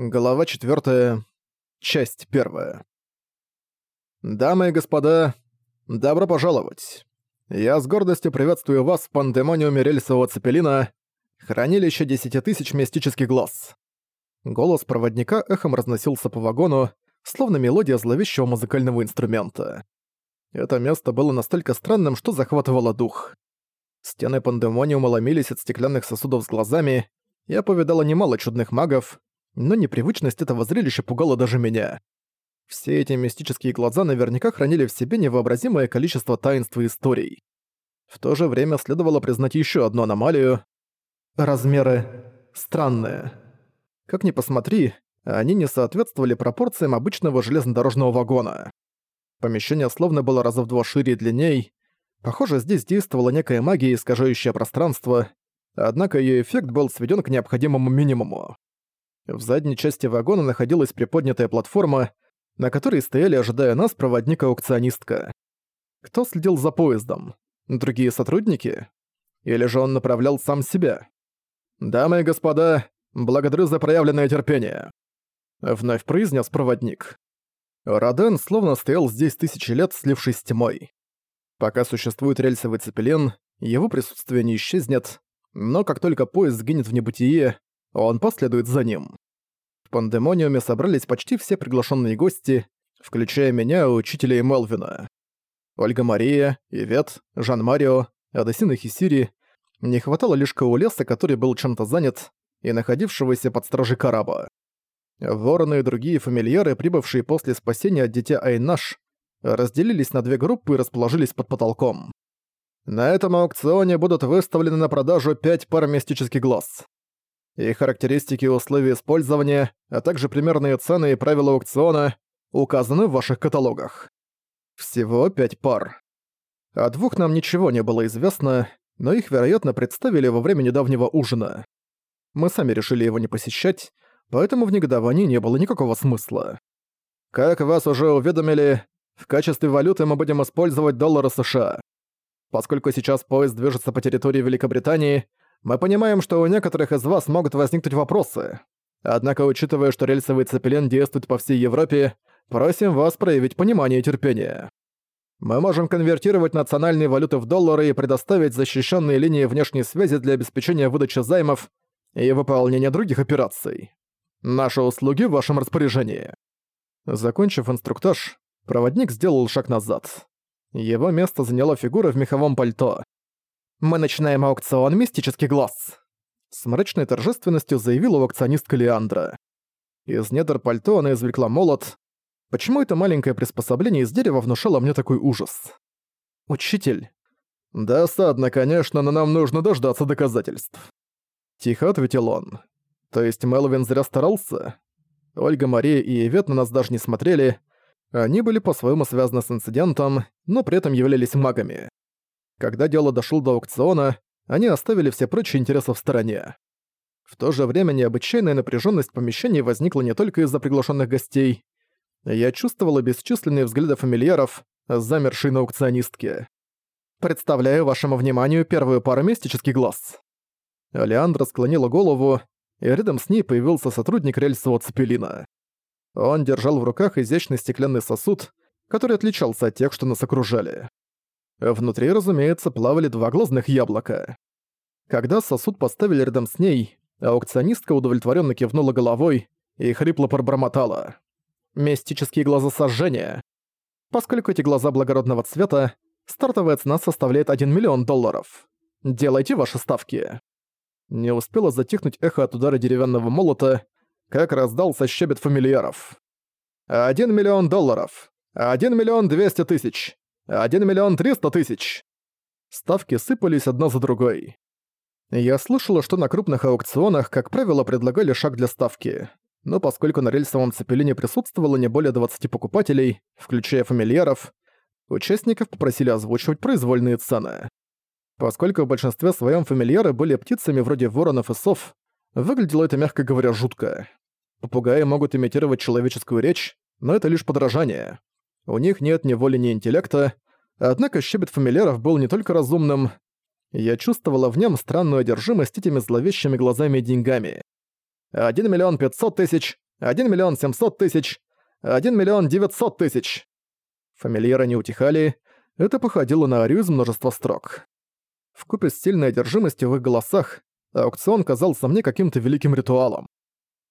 Глава 4. Часть 1. Дамы и господа, добро пожаловать. Я с гордостью приветствую вас в пандемониуме рельсового цепелина, хранилище десяти тысяч мистических глаз. Голос проводника эхом разносился по вагону, словно мелодия зловещего музыкального инструмента. Это место было настолько странным, что захватывало дух. Стены пандемониума ломились от стеклянных сосудов с глазами, я повидала немало чудных магов, но непривычность этого зрелища пугала даже меня. Все эти мистические глаза наверняка хранили в себе невообразимое количество таинств и историй. В то же время следовало признать еще одну аномалию. Размеры странные. Как ни посмотри, они не соответствовали пропорциям обычного железнодорожного вагона. Помещение словно было раза в два шире и длинней. Похоже, здесь действовала некая магия, искажающая пространство, однако ее эффект был сведен к необходимому минимуму. В задней части вагона находилась приподнятая платформа, на которой стояли, ожидая нас, проводник-аукционистка. Кто следил за поездом? Другие сотрудники? Или же он направлял сам себя? «Дамы и господа, благодарю за проявленное терпение», — вновь произнес проводник. Роден словно стоял здесь тысячи лет, слившись с тьмой. Пока существует рельсовый цепелин, его присутствие не исчезнет, но как только поезд сгинет в небытие, он последует за ним. В пандемониуме собрались почти все приглашенные гости, включая меня, учителя и Мелвина. Ольга Мария, Ивет, Жан-Марио, Адесина Хисири. Не хватало лишь Каулеса, который был чем-то занят, и находившегося под стражей Караба. Вороны и другие фамильяры, прибывшие после спасения от дитя Айнаш, разделились на две группы и расположились под потолком. На этом аукционе будут выставлены на продажу пять пар мистических глаз. Их характеристики и условия использования, а также примерные цены и правила аукциона указаны в ваших каталогах. Всего пять пар. О двух нам ничего не было известно, но их, вероятно, представили во время недавнего ужина. Мы сами решили его не посещать, поэтому в негодовании не было никакого смысла. Как вас уже уведомили, в качестве валюты мы будем использовать доллары США. Поскольку сейчас поезд движется по территории Великобритании, мы понимаем, что у некоторых из вас могут возникнуть вопросы. Однако, учитывая, что рельсовый цепелин действует по всей Европе, просим вас проявить понимание и терпение. Мы можем конвертировать национальные валюты в доллары и предоставить защищенные линии внешней связи для обеспечения выдачи займов и выполнения других операций. Наши услуги в вашем распоряжении. Закончив инструктаж, проводник сделал шаг назад. Его место заняла фигура в меховом пальто. Мы начинаем аукцион «Мистический глаз», — с мрачной торжественностью заявила аукционистка Леандра. Из недр пальто она извлекла молот. Почему это маленькое приспособление из дерева внушало мне такой ужас? «Учитель». «Досадно, конечно, но нам нужно дождаться доказательств». Тихо ответил он. «То есть Мелвин зря старался?» Ольга, Мария и Ивет на нас даже не смотрели. Они были по-своему связаны с инцидентом, но при этом являлись магами. Когда дело дошло до аукциона, они оставили все прочие интересы в стороне. В то же время необычайная напряженность в помещении возникла не только из-за приглашенных гостей. Я чувствовала бесчисленные взгляды фамильяров, замершие на аукционистке. «Представляю вашему вниманию первую пару мистических глаз». Алеандра склонила голову, и рядом с ней появился сотрудник рельсового цепелина. Он держал в руках изящный стеклянный сосуд, который отличался от тех, что нас окружали. Внутри, разумеется, плавали два глазных яблока. Когда сосуд поставили рядом с ней, аукционистка удовлетворенно кивнула головой и хрипло пробормотала. «Мистические глаза сожжения. Поскольку эти глаза благородного цвета, стартовая цена составляет 1 миллион долларов. Делайте ваши ставки». Не успело затихнуть эхо от удара деревянного молота, как раздался щебет фамильяров. «Один миллион долларов! Один миллион двести тысяч! 1 миллион триста тысяч!» Ставки сыпались одна за другой. Я слышала, что на крупных аукционах, как правило, предлагали шаг для ставки. Но поскольку на рельсовом цепелине присутствовало не более 20 покупателей, включая фамильяров, участников попросили озвучивать произвольные цены. Поскольку в большинстве своем фамильяры были птицами вроде воронов и сов, выглядело это, мягко говоря, жутко. Попугаи могут имитировать человеческую речь, но это лишь подражание. У них нет ни воли, ни интеллекта, однако щебет фамильяров был не только разумным. Я чувствовала в нем странную одержимость этими зловещими глазами и деньгами. «Один миллион пятьсот тысяч! 1 миллион 700 тысяч, 1 миллион 900 тысяч. Фамильяры не утихали, это походило на арию из множества строк. Вкупе с сильной одержимостью в их голосах, аукцион казался мне каким-то великим ритуалом.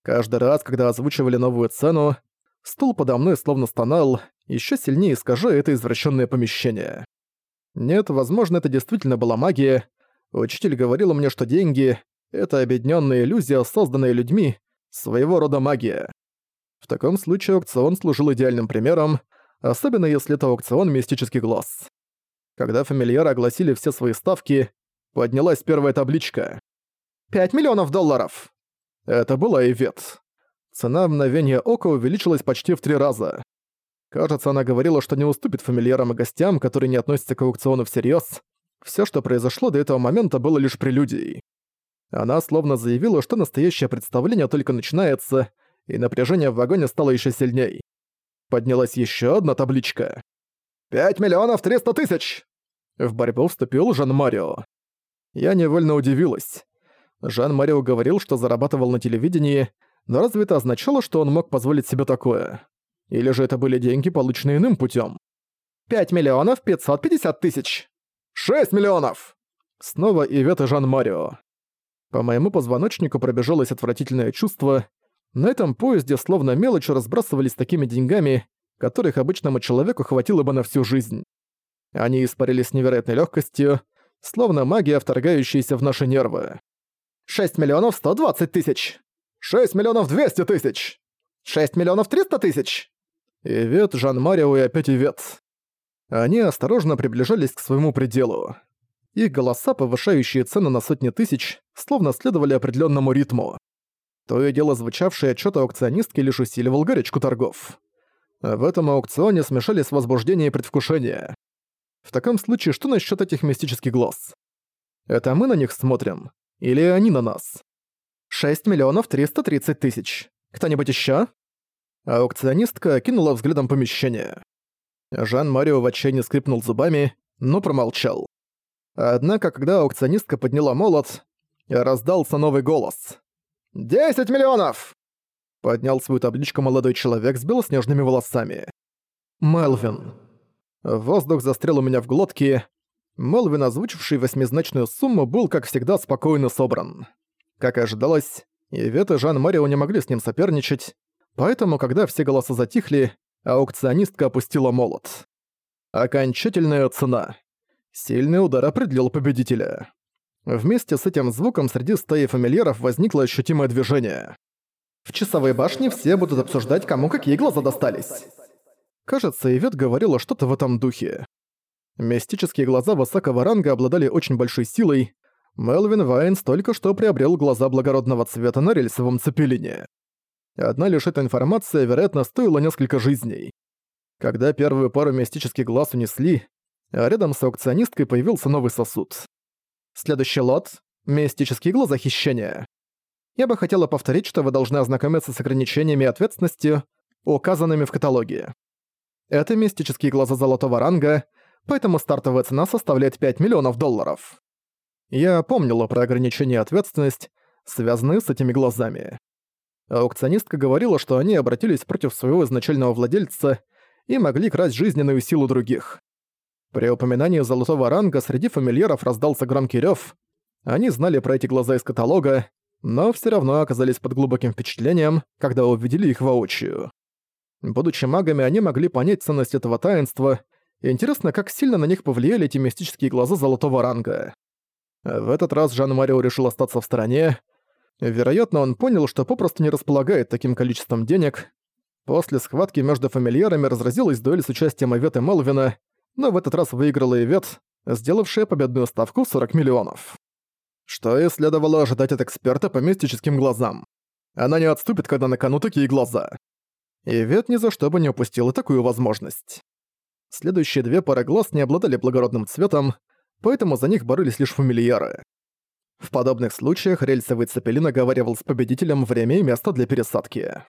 Каждый раз, когда озвучивали новую цену, стул подо мной словно стонал, еще сильнее искажая это извращенное помещение. Нет, возможно, это действительно была магия. Учитель говорил мне, что деньги — это объединенная иллюзия, созданная людьми, своего рода магия. В таком случае аукцион служил идеальным примером, особенно если это аукцион «Мистический глаз». Когда фамильяры огласили все свои ставки, поднялась первая табличка. «Пять миллионов долларов!» Это была Ивет. Цена в мгновение ока увеличилась почти в три раза. Кажется, она говорила, что не уступит фамильярам и гостям, которые не относятся к аукциону всерьез. Все, что произошло до этого момента, было лишь прелюдией. Она словно заявила, что настоящее представление только начинается, и напряжение в вагоне стало еще сильней. Поднялась еще одна табличка. «Пять миллионов триста тысяч!» В борьбу вступил Жан-Марио. Я невольно удивилась. Жан-Марио говорил, что зарабатывал на телевидении, но разве это означало, что он мог позволить себе такое? Или же это были деньги, полученные иным путем? «Пять миллионов пятьсот пятьдесят тысяч!» «Шесть миллионов!» Снова Ивет и Жан-Марио. По моему позвоночнику пробежалось отвратительное чувство. На этом поезде словно мелочь разбрасывались такими деньгами, которых обычному человеку хватило бы на всю жизнь. Они испарились с невероятной легкостью, словно магия, вторгающаяся в наши нервы. «Шесть миллионов сто двадцать тысяч! Шесть миллионов двести тысяч! Шесть миллионов триста тысяч!» Ивет, Жан-Марио и опять Ивет. Они осторожно приближались к своему пределу. Их голоса, повышающие цены на сотни тысяч, словно следовали определенному ритму. То и дело звучавший отчет аукционистки лишь усиливал горячку торгов. В этом аукционе смешались возбуждение и предвкушение. В таком случае, что насчет этих мистических глаз? Это мы на них смотрим? Или они на нас? 6 миллионов 330 тысяч. Кто-нибудь еще? Аукционистка кинула взглядом помещение. Жан-Марио в отчаянии скрипнул зубами, но промолчал. Однако, когда аукционистка подняла молот, раздался новый голос. «Десять миллионов!» Поднял свою табличку молодой человек с белоснежными волосами. «Мелвин». Воздух застрял у меня в глотке. Мелвин, озвучивший восьмизначную сумму, был, как всегда, спокойно собран. Как и ожидалось, Ивет и Жан-Марио не могли с ним соперничать, поэтому, когда все голоса затихли, аукционистка опустила молот. Окончательная цена. Сильный удар определил победителя. Вместе с этим звуком среди стаи фамильяров возникло ощутимое движение. В часовой башне все будут обсуждать, кому какие глаза достались. Кажется, Ивет говорила что-то в этом духе. Мистические глаза высокого ранга обладали очень большой силой. Мелвин Вайнс только что приобрел глаза благородного цвета на рельсовом цепелине. Одна лишь эта информация, вероятно, стоила несколько жизней. Когда первую пару мистических глаз унесли, рядом с аукционисткой появился новый сосуд. Следующий лот — мистические глаза хищения. Я бы хотела повторить, что вы должны ознакомиться с ограничениями и ответственностью, указанными в каталоге. Это мистические глаза золотого ранга, поэтому стартовая цена составляет 5 миллионов долларов. Я помнила про ограничения и ответственность, связанные с этими глазами. Аукционистка говорила, что они обратились против своего изначального владельца и могли красть жизненную силу других. При упоминании золотого ранга среди фамильяров раздался громкий рёв. Они знали про эти глаза из каталога, но все равно оказались под глубоким впечатлением, когда увидели их воочию. Будучи магами, они могли понять ценность этого таинства, и интересно, как сильно на них повлияли эти мистические глаза золотого ранга. В этот раз Жан-Марио решил остаться в стороне. Вероятно, он понял, что попросту не располагает таким количеством денег. После схватки между фамильярами разразилась дуэль с участием Аветы Мелвина, но в этот раз выиграла Ивет, сделавшая победную ставку в 40 миллионов. Что и следовало ожидать от эксперта по мистическим глазам. Она не отступит, когда на кону такие глаза. Ивет ни за что бы не упустила такую возможность. Следующие две пары глаз не обладали благородным цветом, поэтому за них боролись лишь фамильяры. В подобных случаях рельсовый цепелин оговаривал с победителем время и место для пересадки.